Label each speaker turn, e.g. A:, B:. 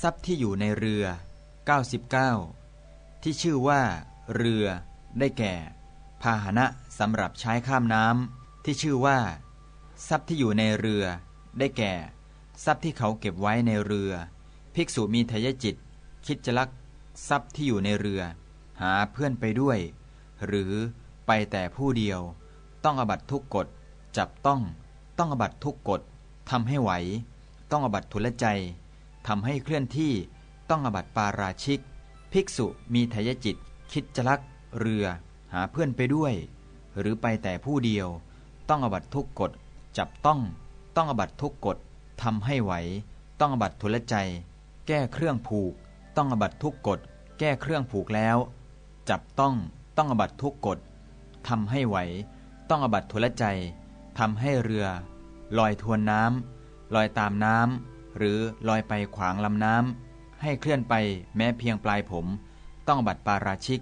A: ทรัพย์ที่อยู่ในเรือ 99 ที่ชื่อว่า เรือ ได้แก่ พาหนะสำหรับใช้ข้ามน้ำที่ชื่อว่า ทรัพย์ที่อยู่ในเรือ ได้แก่ ทรัพย์ที่เขาเก็บไว้ในเรือ ภิกษุมีทายจิต คิดจะลักทรัพย์ที่อยู่ในเรือ หาเพื่อนไปด้วย หรือไปแต่ผู้เดียว ต้องอบัตทุกกฎจับต้อง ต้องอบัตทุกกฎทำให้ไหว ต้องอบัตทุลใจ ทำให้เคลื่อนที่ต้องอบัตปาราชิก ภิกษุมีทายจิต คิดจะลัก เรือ หาเพื่อนไปด้วย หรือไปแต่ผู้เดียว ต้องอบัตทุกกฎ จับต้อง ต้องอบัตทุกกฎทำให้ไหว ต้องอบัตทุลใจ แก้เครื่องผูก ต้องอบัตทุกกฎ แก้เครื่องผูกแล้ว จับต้อง ต้องอบัตทุกกฎทำให้ไหว ต้องอบัตทุลใจทำให้เรือ ลอยทวนน้ำลอยตามน้ำ หรือลอยไปขวางลำน้ำให้เคลื่อนไปแม้เพียงปลายผม ต้องบัตปาราชิก